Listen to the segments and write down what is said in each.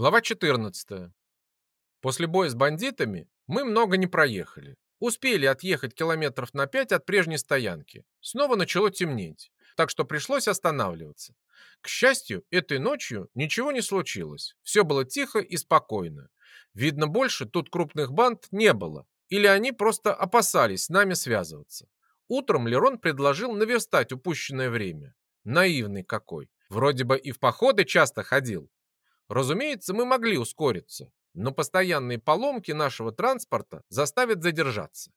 Глава 14. После боя с бандитами мы много не проехали. Успели отъехать километров на пять от прежней стоянки. Снова начало темнеть, так что пришлось останавливаться. К счастью, этой ночью ничего не случилось. Все было тихо и спокойно. Видно, больше тут крупных банд не было. Или они просто опасались с нами связываться. Утром Лерон предложил наверстать упущенное время. Наивный какой. Вроде бы и в походы часто ходил, Разумеется, мы могли ускориться, но постоянные поломки нашего транспорта заставят задержаться.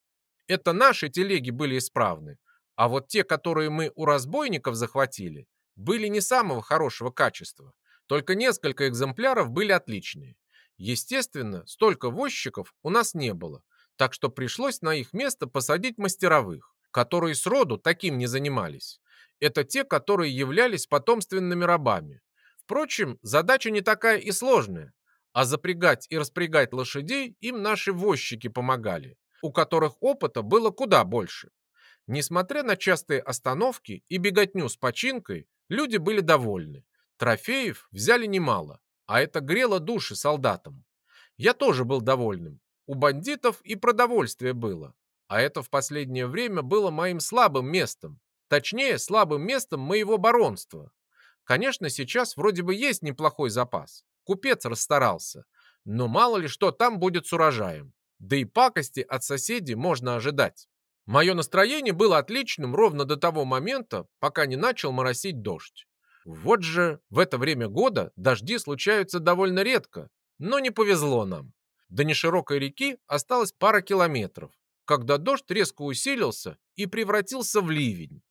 Это наши телеги были исправны, а вот те, которые мы у разбойников захватили, были не самого хорошего качества. Только несколько экземпляров были отличные. Естественно, столько возчиков у нас не было, так что пришлось на их место посадить мастеровых, которые сроду таким не занимались. Это те, которые являлись потомственными рабами, Впрочем, задача не такая и сложная, а запрягать и распрягать лошадей им наши возчики помогали, у которых опыта было куда больше. Несмотря на частые остановки и беготню с починкой, люди были довольны. Трофеев взяли немало, а это грело души солдатам. Я тоже был довольным. У бандитов и продовольствие было, а это в последнее время было моим слабым местом, точнее, слабым местом моего баронства. Конечно, сейчас вроде бы есть неплохой запас. Купец расстарался. Но мало ли что там будет с урожаем. Да и пакости от соседей можно ожидать. Мое настроение было отличным ровно до того момента, пока не начал моросить дождь. Вот же в это время года дожди случаются довольно редко, но не повезло нам. До неширокой реки осталось пара километров, когда дождь резко усилился и превратился в ливень.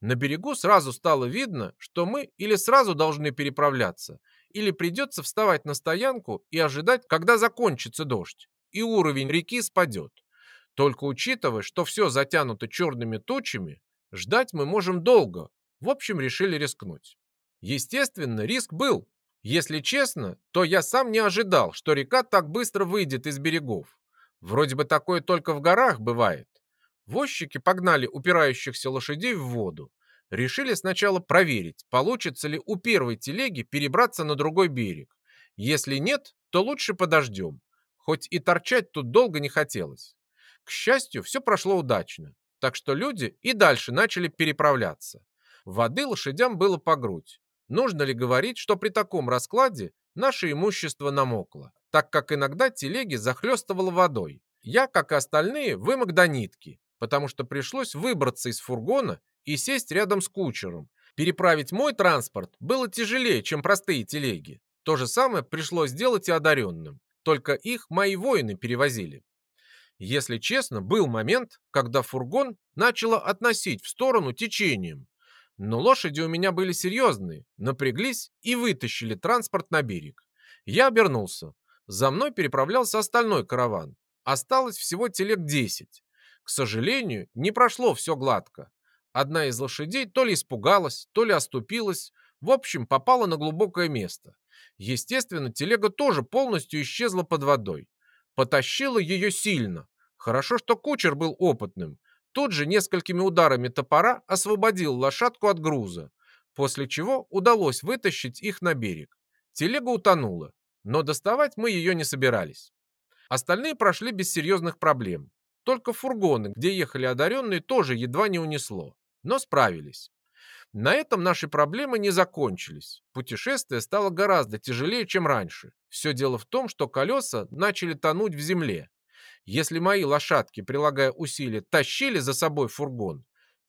На берегу сразу стало видно, что мы или сразу должны переправляться, или придется вставать на стоянку и ожидать, когда закончится дождь, и уровень реки спадет. Только учитывая, что все затянуто черными тучами, ждать мы можем долго. В общем, решили рискнуть. Естественно, риск был. Если честно, то я сам не ожидал, что река так быстро выйдет из берегов. Вроде бы такое только в горах бывает. Возчики погнали упирающихся лошадей в воду. Решили сначала проверить, получится ли у первой телеги перебраться на другой берег. Если нет, то лучше подождем. Хоть и торчать тут долго не хотелось. К счастью, все прошло удачно, так что люди и дальше начали переправляться. Воды лошадям было по грудь. Нужно ли говорить, что при таком раскладе наше имущество намокло, так как иногда телеги захлестывало водой. Я, как и остальные, вымок до нитки, потому что пришлось выбраться из фургона и сесть рядом с кучером. Переправить мой транспорт было тяжелее, чем простые телеги. То же самое пришлось сделать и одаренным, только их мои воины перевозили. Если честно, был момент, когда фургон начало относить в сторону течением. Но лошади у меня были серьезные, напряглись и вытащили транспорт на берег. Я обернулся. За мной переправлялся остальной караван. Осталось всего телег 10. К сожалению, не прошло все гладко. Одна из лошадей то ли испугалась, то ли оступилась, в общем, попала на глубокое место. Естественно, телега тоже полностью исчезла под водой. Потащила ее сильно. Хорошо, что кучер был опытным. Тут же несколькими ударами топора освободил лошадку от груза, после чего удалось вытащить их на берег. Телега утонула, но доставать мы ее не собирались. Остальные прошли без серьезных проблем. Только фургоны, где ехали одаренные, тоже едва не унесло, но справились. На этом наши проблемы не закончились. Путешествие стало гораздо тяжелее, чем раньше. Все дело в том, что колеса начали тонуть в земле. Если мои лошадки, прилагая усилия, тащили за собой фургон,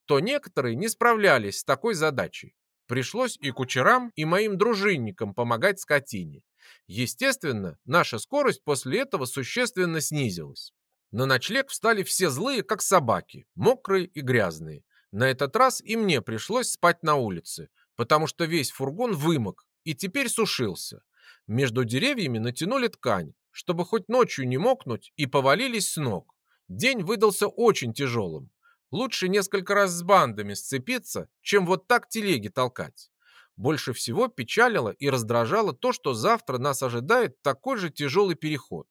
то некоторые не справлялись с такой задачей. Пришлось и кучерам, и моим дружинникам помогать скотине. Естественно, наша скорость после этого существенно снизилась. На ночлег встали все злые, как собаки, мокрые и грязные. На этот раз и мне пришлось спать на улице, потому что весь фургон вымок и теперь сушился. Между деревьями натянули ткань, чтобы хоть ночью не мокнуть, и повалились с ног. День выдался очень тяжелым. Лучше несколько раз с бандами сцепиться, чем вот так телеги толкать. Больше всего печалило и раздражало то, что завтра нас ожидает такой же тяжелый переход.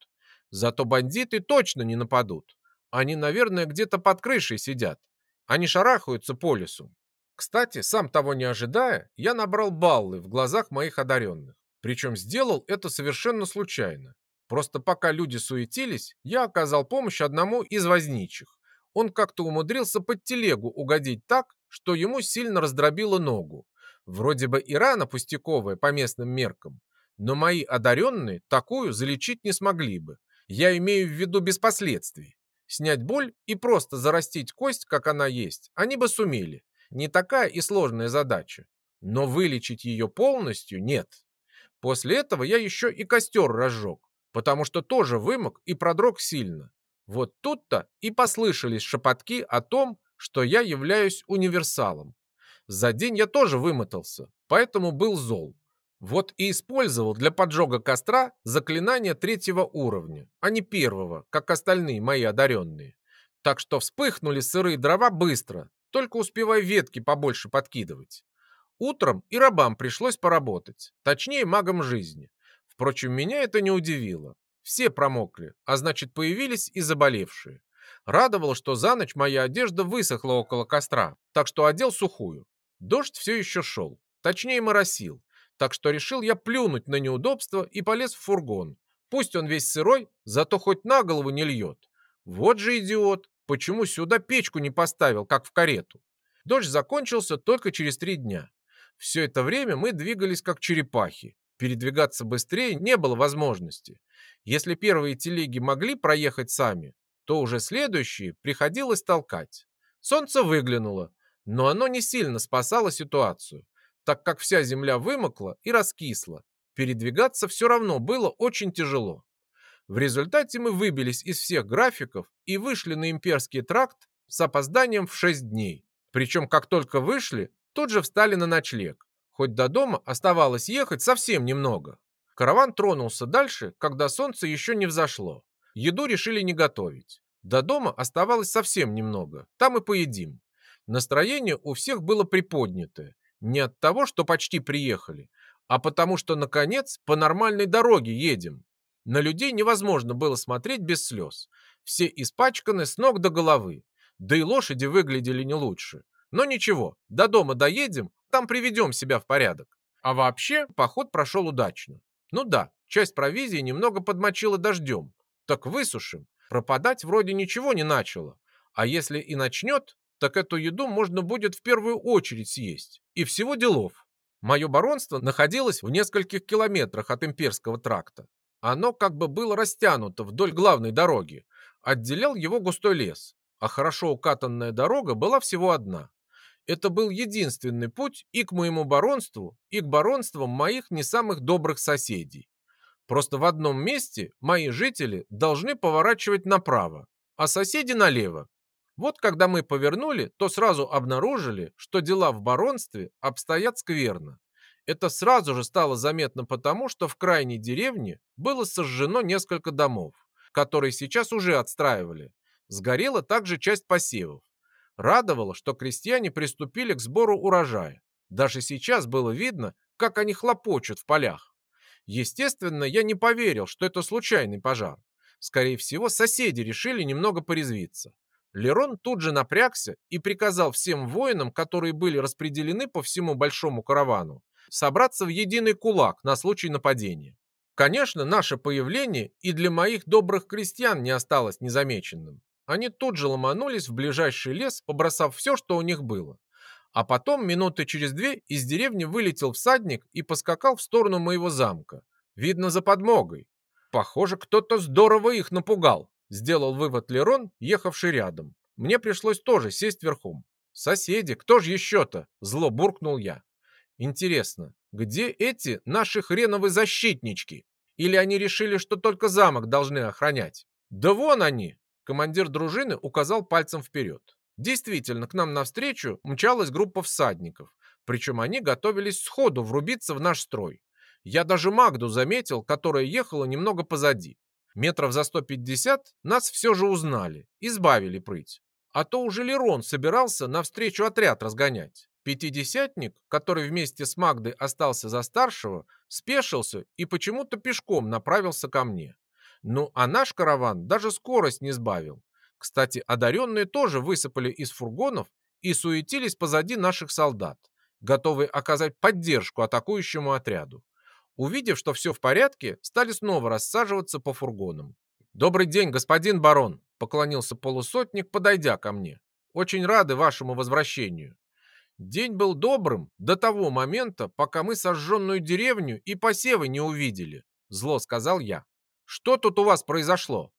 Зато бандиты точно не нападут. Они, наверное, где-то под крышей сидят. Они шарахаются по лесу. Кстати, сам того не ожидая, я набрал баллы в глазах моих одаренных. Причем сделал это совершенно случайно. Просто пока люди суетились, я оказал помощь одному из возничих. Он как-то умудрился под телегу угодить так, что ему сильно раздробило ногу. Вроде бы и рана пустяковая по местным меркам, но мои одаренные такую залечить не смогли бы. Я имею в виду без последствий. Снять боль и просто зарастить кость, как она есть, они бы сумели. Не такая и сложная задача. Но вылечить ее полностью нет. После этого я еще и костер разжег, потому что тоже вымок и продрог сильно. Вот тут-то и послышались шепотки о том, что я являюсь универсалом. За день я тоже вымотался, поэтому был зол. Вот и использовал для поджога костра заклинание третьего уровня, а не первого, как остальные мои одаренные. Так что вспыхнули сырые дрова быстро, только успевая ветки побольше подкидывать. Утром и рабам пришлось поработать, точнее магам жизни. Впрочем, меня это не удивило. Все промокли, а значит появились и заболевшие. Радовало, что за ночь моя одежда высохла около костра, так что одел сухую. Дождь все еще шел, точнее моросил, так что решил я плюнуть на неудобство и полез в фургон. Пусть он весь сырой, зато хоть на голову не льет. Вот же идиот, почему сюда печку не поставил, как в карету? Дождь закончился только через три дня. Все это время мы двигались как черепахи. Передвигаться быстрее не было возможности. Если первые телеги могли проехать сами, то уже следующие приходилось толкать. Солнце выглянуло, но оно не сильно спасало ситуацию так как вся земля вымокла и раскисла. Передвигаться все равно было очень тяжело. В результате мы выбились из всех графиков и вышли на имперский тракт с опозданием в 6 дней. Причем, как только вышли, тут же встали на ночлег. Хоть до дома оставалось ехать совсем немного. Караван тронулся дальше, когда солнце еще не взошло. Еду решили не готовить. До дома оставалось совсем немного. Там и поедим. Настроение у всех было приподнятое. Не от того, что почти приехали, а потому что, наконец, по нормальной дороге едем. На людей невозможно было смотреть без слез. Все испачканы с ног до головы. Да и лошади выглядели не лучше. Но ничего, до дома доедем, там приведем себя в порядок. А вообще, поход прошел удачно. Ну да, часть провизии немного подмочила дождем. Так высушим. Пропадать вроде ничего не начало. А если и начнет, так эту еду можно будет в первую очередь съесть. И всего делов. Мое баронство находилось в нескольких километрах от имперского тракта. Оно как бы было растянуто вдоль главной дороги. Отделял его густой лес. А хорошо укатанная дорога была всего одна. Это был единственный путь и к моему баронству, и к баронствам моих не самых добрых соседей. Просто в одном месте мои жители должны поворачивать направо, а соседи налево. Вот когда мы повернули, то сразу обнаружили, что дела в баронстве обстоят скверно. Это сразу же стало заметно потому, что в крайней деревне было сожжено несколько домов, которые сейчас уже отстраивали. Сгорела также часть посевов. Радовало, что крестьяне приступили к сбору урожая. Даже сейчас было видно, как они хлопочут в полях. Естественно, я не поверил, что это случайный пожар. Скорее всего, соседи решили немного порезвиться. Лерон тут же напрягся и приказал всем воинам, которые были распределены по всему большому каравану, собраться в единый кулак на случай нападения. Конечно, наше появление и для моих добрых крестьян не осталось незамеченным. Они тут же ломанулись в ближайший лес, побросав все, что у них было. А потом, минуты через две, из деревни вылетел всадник и поскакал в сторону моего замка. Видно, за подмогой. Похоже, кто-то здорово их напугал. Сделал вывод Лерон, ехавший рядом. Мне пришлось тоже сесть верхом. Соседи, кто же еще-то? Зло буркнул я. Интересно, где эти наши хреновые защитнички? Или они решили, что только замок должны охранять? Да вон они! Командир дружины указал пальцем вперед. Действительно, к нам навстречу мчалась группа всадников. Причем они готовились сходу врубиться в наш строй. Я даже Магду заметил, которая ехала немного позади. Метров за 150 нас все же узнали, избавили прыть. А то уже Лерон собирался навстречу отряд разгонять. Пятидесятник, который вместе с Магдой остался за старшего, спешился и почему-то пешком направился ко мне. Ну, а наш караван даже скорость не сбавил. Кстати, одаренные тоже высыпали из фургонов и суетились позади наших солдат, готовые оказать поддержку атакующему отряду. Увидев, что все в порядке, стали снова рассаживаться по фургонам. «Добрый день, господин барон!» — поклонился полусотник, подойдя ко мне. «Очень рады вашему возвращению. День был добрым до того момента, пока мы сожженную деревню и посевы не увидели», — зло сказал я. «Что тут у вас произошло?»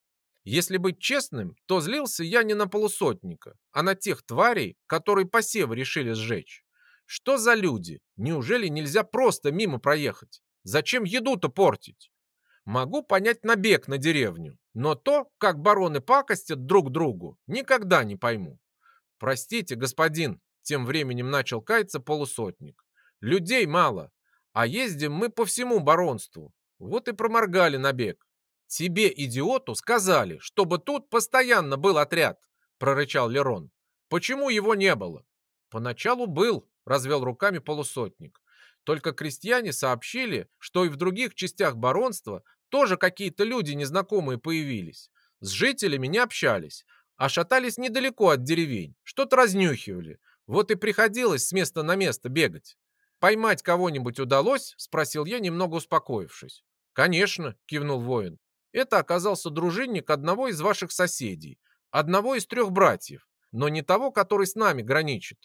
Если быть честным, то злился я не на полусотника, а на тех тварей, которые посевы решили сжечь. Что за люди? Неужели нельзя просто мимо проехать? Зачем еду-то портить? Могу понять набег на деревню, но то, как бароны пакостят друг другу, никогда не пойму. Простите, господин, тем временем начал каяться полусотник. Людей мало, а ездим мы по всему баронству. Вот и проморгали набег. Тебе, идиоту, сказали, чтобы тут постоянно был отряд, прорычал Лерон. Почему его не было? Поначалу был, развел руками полусотник. Только крестьяне сообщили, что и в других частях баронства тоже какие-то люди незнакомые появились. С жителями не общались, а шатались недалеко от деревень, что-то разнюхивали. Вот и приходилось с места на место бегать. «Поймать кого-нибудь удалось?» – спросил я, немного успокоившись. «Конечно», – кивнул воин. «Это оказался дружинник одного из ваших соседей, одного из трех братьев, но не того, который с нами граничит,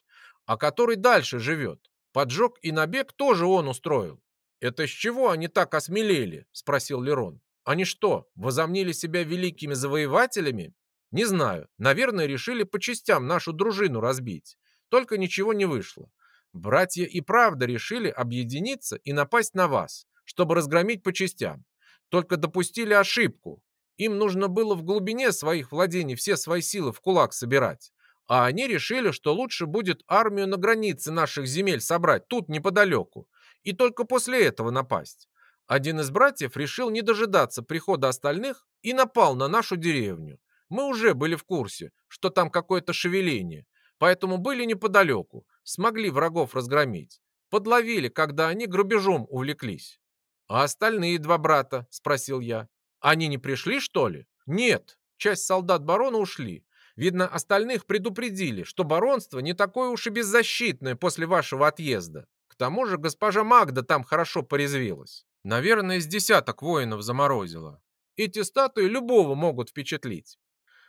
а который дальше живет. Поджог и набег тоже он устроил. «Это с чего они так осмелели?» – спросил Лерон. «Они что, возомнили себя великими завоевателями?» «Не знаю. Наверное, решили по частям нашу дружину разбить. Только ничего не вышло. Братья и правда решили объединиться и напасть на вас, чтобы разгромить по частям. Только допустили ошибку. Им нужно было в глубине своих владений все свои силы в кулак собирать а они решили, что лучше будет армию на границе наших земель собрать, тут неподалеку, и только после этого напасть. Один из братьев решил не дожидаться прихода остальных и напал на нашу деревню. Мы уже были в курсе, что там какое-то шевеление, поэтому были неподалеку, смогли врагов разгромить. Подловили, когда они грабежом увлеклись. «А остальные два брата?» – спросил я. «Они не пришли, что ли?» «Нет, часть солдат барона ушли, Видно, остальных предупредили, что баронство не такое уж и беззащитное после вашего отъезда. К тому же госпожа Магда там хорошо порезвилась. Наверное, из десяток воинов заморозила. Эти статуи любого могут впечатлить.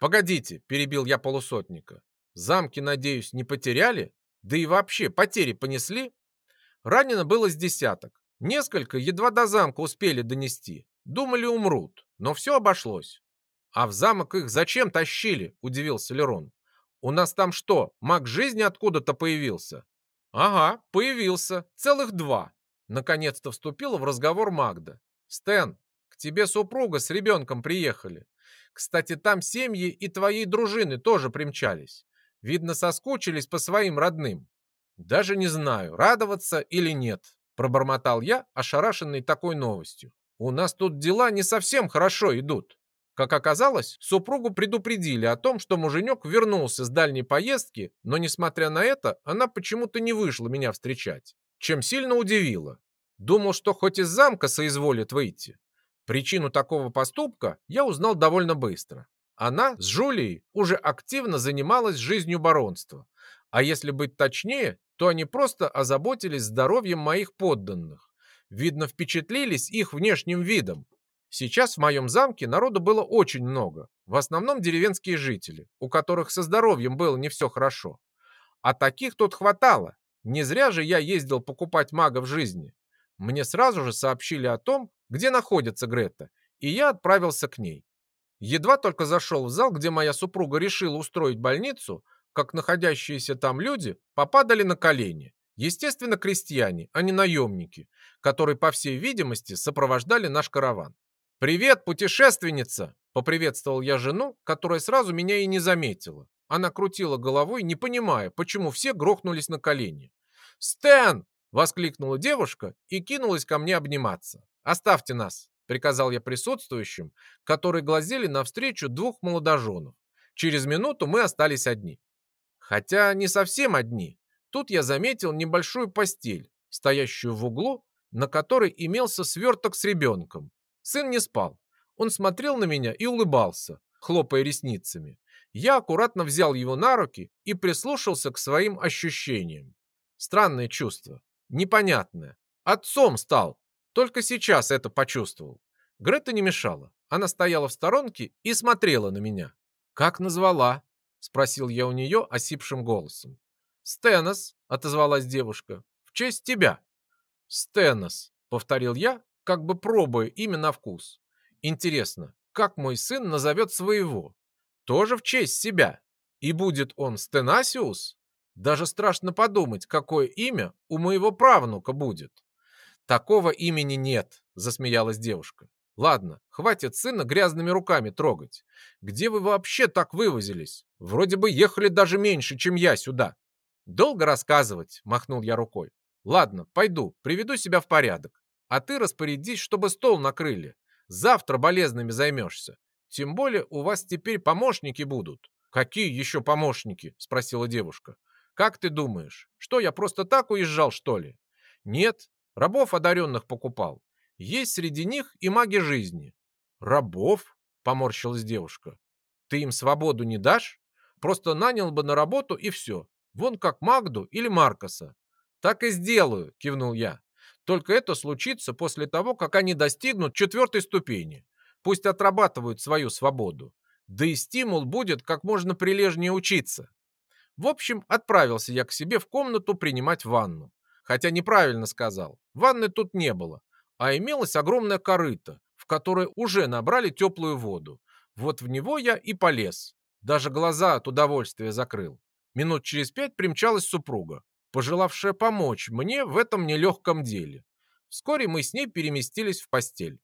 Погодите, перебил я полусотника. Замки, надеюсь, не потеряли? Да и вообще, потери понесли? Ранено было с десяток. Несколько едва до замка успели донести. Думали, умрут, но все обошлось. «А в замок их зачем тащили?» – удивился Лерон. «У нас там что, маг жизни откуда-то появился?» «Ага, появился. Целых два». Наконец-то вступила в разговор Магда. «Стэн, к тебе супруга с ребенком приехали. Кстати, там семьи и твоей дружины тоже примчались. Видно, соскучились по своим родным. Даже не знаю, радоваться или нет», – пробормотал я, ошарашенный такой новостью. «У нас тут дела не совсем хорошо идут». Как оказалось, супругу предупредили о том, что муженек вернулся с дальней поездки, но, несмотря на это, она почему-то не вышла меня встречать, чем сильно удивило. Думал, что хоть из замка соизволит выйти. Причину такого поступка я узнал довольно быстро. Она с Жулией уже активно занималась жизнью баронства. А если быть точнее, то они просто озаботились здоровьем моих подданных. Видно, впечатлились их внешним видом, Сейчас в моем замке народу было очень много, в основном деревенские жители, у которых со здоровьем было не все хорошо. А таких тут хватало. Не зря же я ездил покупать мага в жизни. Мне сразу же сообщили о том, где находится Грета, и я отправился к ней. Едва только зашел в зал, где моя супруга решила устроить больницу, как находящиеся там люди попадали на колени. Естественно, крестьяне, а не наемники, которые, по всей видимости, сопровождали наш караван. «Привет, путешественница!» — поприветствовал я жену, которая сразу меня и не заметила. Она крутила головой, не понимая, почему все грохнулись на колени. «Стэн!» — воскликнула девушка и кинулась ко мне обниматься. «Оставьте нас!» — приказал я присутствующим, которые глазели навстречу двух молодоженов. Через минуту мы остались одни. Хотя не совсем одни. Тут я заметил небольшую постель, стоящую в углу, на которой имелся сверток с ребенком, Сын не спал. Он смотрел на меня и улыбался, хлопая ресницами. Я аккуратно взял его на руки и прислушался к своим ощущениям. Странное чувство, непонятное. Отцом стал. Только сейчас это почувствовал. Грета не мешала. Она стояла в сторонке и смотрела на меня. «Как назвала?» — спросил я у нее осипшим голосом. «Стенос», — отозвалась девушка, — «в честь тебя». «Стенос», — повторил я, как бы пробуя имя на вкус. «Интересно, как мой сын назовет своего? Тоже в честь себя. И будет он Стенасиус? Даже страшно подумать, какое имя у моего правнука будет». «Такого имени нет», — засмеялась девушка. Ладно, хватит сына грязными руками трогать. Где вы вообще так вывозились? Вроде бы ехали даже меньше, чем я сюда. Долго рассказывать, махнул я рукой. Ладно, пойду, приведу себя в порядок. А ты распорядись, чтобы стол накрыли. Завтра болезными займешься. Тем более у вас теперь помощники будут. Какие еще помощники? Спросила девушка. Как ты думаешь, что я просто так уезжал, что ли? Нет, рабов одаренных покупал. Есть среди них и маги жизни. Рабов? Поморщилась девушка. Ты им свободу не дашь? Просто нанял бы на работу и все. Вон как Магду или Маркоса. Так и сделаю, кивнул я. Только это случится после того, как они достигнут четвертой ступени. Пусть отрабатывают свою свободу. Да и стимул будет как можно прилежнее учиться. В общем, отправился я к себе в комнату принимать ванну. Хотя неправильно сказал. Ванны тут не было а имелось огромное корыто, в которое уже набрали теплую воду. Вот в него я и полез. Даже глаза от удовольствия закрыл. Минут через пять примчалась супруга, пожелавшая помочь мне в этом нелегком деле. Вскоре мы с ней переместились в постель.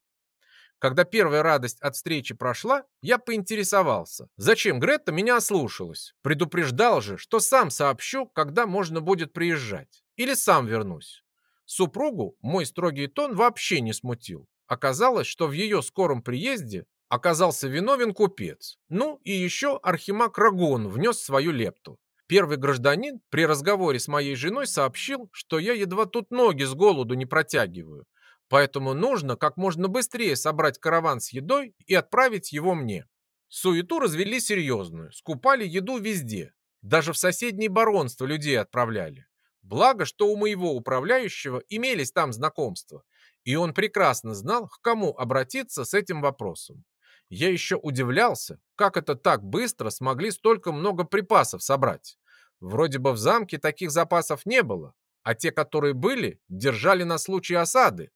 Когда первая радость от встречи прошла, я поинтересовался, зачем Гретта меня ослушалась. Предупреждал же, что сам сообщу, когда можно будет приезжать. Или сам вернусь. Супругу мой строгий тон вообще не смутил. Оказалось, что в ее скором приезде оказался виновен купец. Ну и еще архимаг Рагон внес свою лепту. Первый гражданин при разговоре с моей женой сообщил, что я едва тут ноги с голоду не протягиваю. Поэтому нужно как можно быстрее собрать караван с едой и отправить его мне. Суету развели серьезную, скупали еду везде. Даже в соседние баронства людей отправляли. Благо, что у моего управляющего имелись там знакомства, и он прекрасно знал, к кому обратиться с этим вопросом. Я еще удивлялся, как это так быстро смогли столько много припасов собрать. Вроде бы в замке таких запасов не было, а те, которые были, держали на случай осады.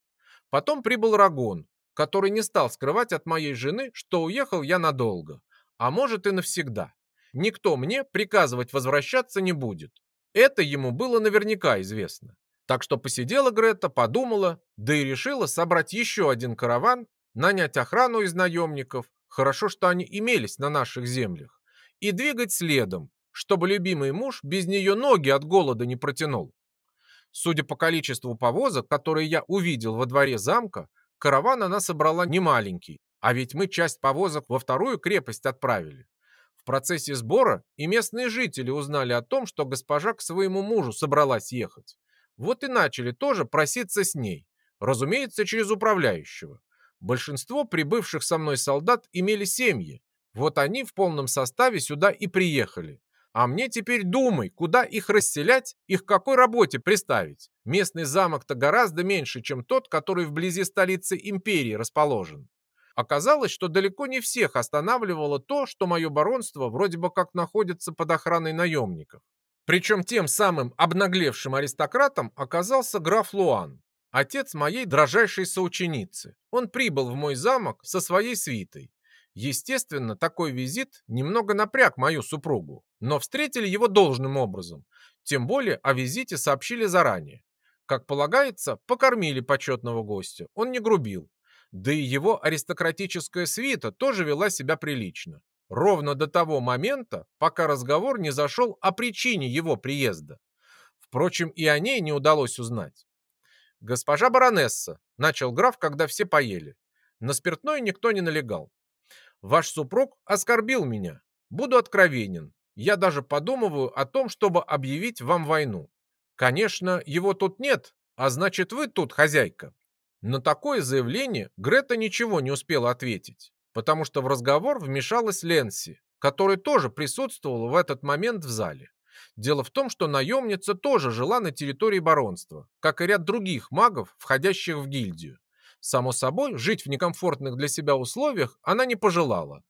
Потом прибыл Рагон, который не стал скрывать от моей жены, что уехал я надолго, а может и навсегда. Никто мне приказывать возвращаться не будет. Это ему было наверняка известно. Так что посидела Грета, подумала, да и решила собрать еще один караван, нанять охрану из наемников, хорошо, что они имелись на наших землях, и двигать следом, чтобы любимый муж без нее ноги от голода не протянул. Судя по количеству повозок, которые я увидел во дворе замка, караван она собрала немаленький, а ведь мы часть повозок во вторую крепость отправили. В процессе сбора и местные жители узнали о том, что госпожа к своему мужу собралась ехать. Вот и начали тоже проситься с ней, разумеется, через управляющего. Большинство прибывших со мной солдат имели семьи. Вот они в полном составе сюда и приехали. А мне теперь думай, куда их расселять и к какой работе приставить. Местный замок-то гораздо меньше, чем тот, который вблизи столицы империи расположен. Оказалось, что далеко не всех останавливало то, что мое баронство вроде бы как находится под охраной наемников. Причем тем самым обнаглевшим аристократом оказался граф Луан, отец моей дрожайшей соученицы. Он прибыл в мой замок со своей свитой. Естественно, такой визит немного напряг мою супругу, но встретили его должным образом. Тем более о визите сообщили заранее. Как полагается, покормили почетного гостя. Он не грубил, да и его аристократическая свита тоже вела себя прилично. Ровно до того момента, пока разговор не зашел о причине его приезда. Впрочем, и о ней не удалось узнать. «Госпожа баронесса», — начал граф, когда все поели. На спиртное никто не налегал. «Ваш супруг оскорбил меня. Буду откровенен. Я даже подумываю о том, чтобы объявить вам войну. Конечно, его тут нет, а значит, вы тут хозяйка. На такое заявление Грета ничего не успела ответить, потому что в разговор вмешалась Ленси, которая тоже присутствовала в этот момент в зале. Дело в том, что наемница тоже жила на территории баронства, как и ряд других магов, входящих в гильдию. Само собой, жить в некомфортных для себя условиях она не пожелала,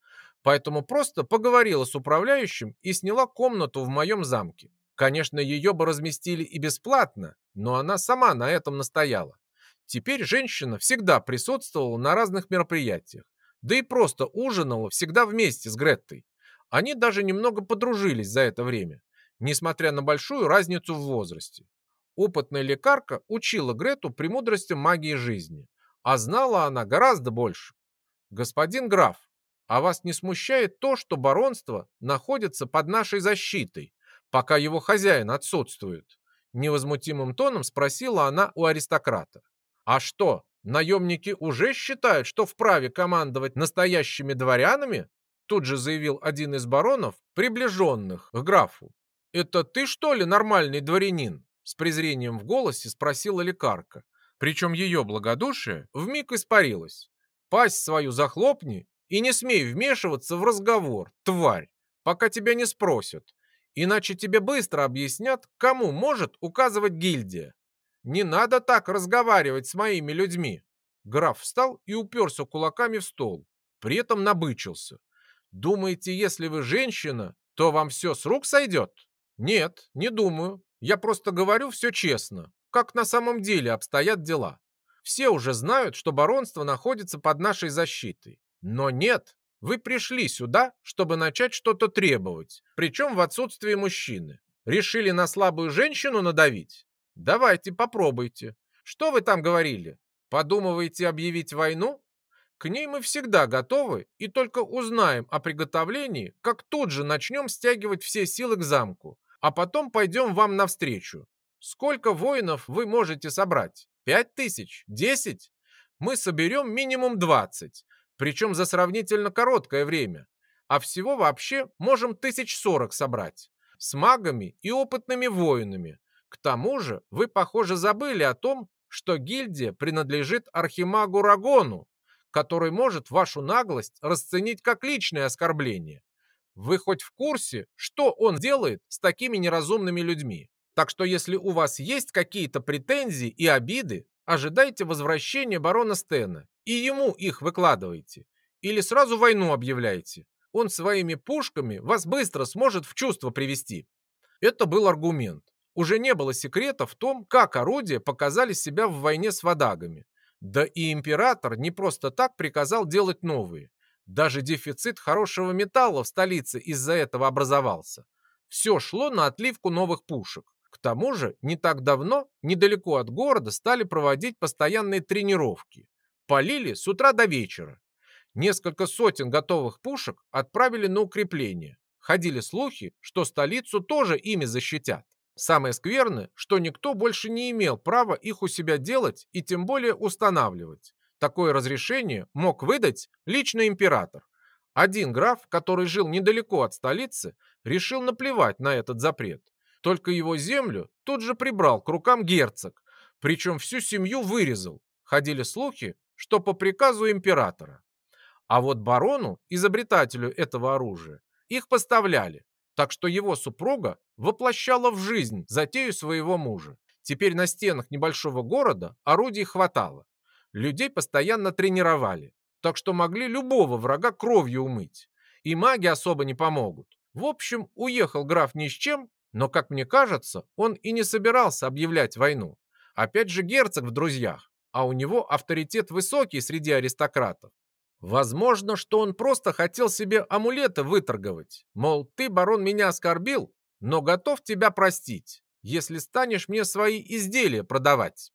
поэтому просто поговорила с управляющим и сняла комнату в моем замке. Конечно, ее бы разместили и бесплатно, но она сама на этом настояла. Теперь женщина всегда присутствовала на разных мероприятиях, да и просто ужинала всегда вместе с Греттой. Они даже немного подружились за это время, несмотря на большую разницу в возрасте. Опытная лекарка учила Грету премудростям магии жизни, а знала она гораздо больше. Господин граф, а вас не смущает то, что баронство находится под нашей защитой, пока его хозяин отсутствует? Невозмутимым тоном спросила она у аристократа. А что, наемники уже считают, что вправе командовать настоящими дворянами? Тут же заявил один из баронов, приближенных к графу. «Это ты, что ли, нормальный дворянин?» С презрением в голосе спросила лекарка. Причем ее благодушие вмиг испарилось. Пасть свою захлопни и не смей вмешиваться в разговор, тварь, пока тебя не спросят. Иначе тебе быстро объяснят, кому может указывать гильдия. Не надо так разговаривать с моими людьми. Граф встал и уперся кулаками в стол, при этом набычился. Думаете, если вы женщина, то вам все с рук сойдет? Нет, не думаю. Я просто говорю все честно как на самом деле обстоят дела. Все уже знают, что баронство находится под нашей защитой. Но нет, вы пришли сюда, чтобы начать что-то требовать, причем в отсутствии мужчины. Решили на слабую женщину надавить? Давайте, попробуйте. Что вы там говорили? Подумываете объявить войну? К ней мы всегда готовы и только узнаем о приготовлении, как тут же начнем стягивать все силы к замку, а потом пойдем вам навстречу. Сколько воинов вы можете собрать? Пять тысяч? Десять? Мы соберем минимум двадцать, причем за сравнительно короткое время. А всего вообще можем тысяч сорок собрать. С магами и опытными воинами. К тому же вы, похоже, забыли о том, что гильдия принадлежит архимагу Рагону, который может вашу наглость расценить как личное оскорбление. Вы хоть в курсе, что он делает с такими неразумными людьми? Так что если у вас есть какие-то претензии и обиды, ожидайте возвращения барона Стена и ему их выкладывайте. Или сразу войну объявляйте. Он своими пушками вас быстро сможет в чувство привести. Это был аргумент. Уже не было секрета в том, как орудия показали себя в войне с водагами. Да и император не просто так приказал делать новые. Даже дефицит хорошего металла в столице из-за этого образовался. Все шло на отливку новых пушек. К тому же, не так давно, недалеко от города, стали проводить постоянные тренировки. Полили с утра до вечера. Несколько сотен готовых пушек отправили на укрепление. Ходили слухи, что столицу тоже ими защитят. Самое скверное, что никто больше не имел права их у себя делать и тем более устанавливать. Такое разрешение мог выдать лично император. Один граф, который жил недалеко от столицы, решил наплевать на этот запрет только его землю тут же прибрал к рукам герцог, причем всю семью вырезал. Ходили слухи, что по приказу императора. А вот барону, изобретателю этого оружия, их поставляли, так что его супруга воплощала в жизнь затею своего мужа. Теперь на стенах небольшого города орудий хватало. Людей постоянно тренировали, так что могли любого врага кровью умыть. И маги особо не помогут. В общем, уехал граф ни с чем но, как мне кажется, он и не собирался объявлять войну. Опять же герцог в друзьях, а у него авторитет высокий среди аристократов. Возможно, что он просто хотел себе амулеты выторговать. Мол, ты, барон, меня оскорбил, но готов тебя простить, если станешь мне свои изделия продавать.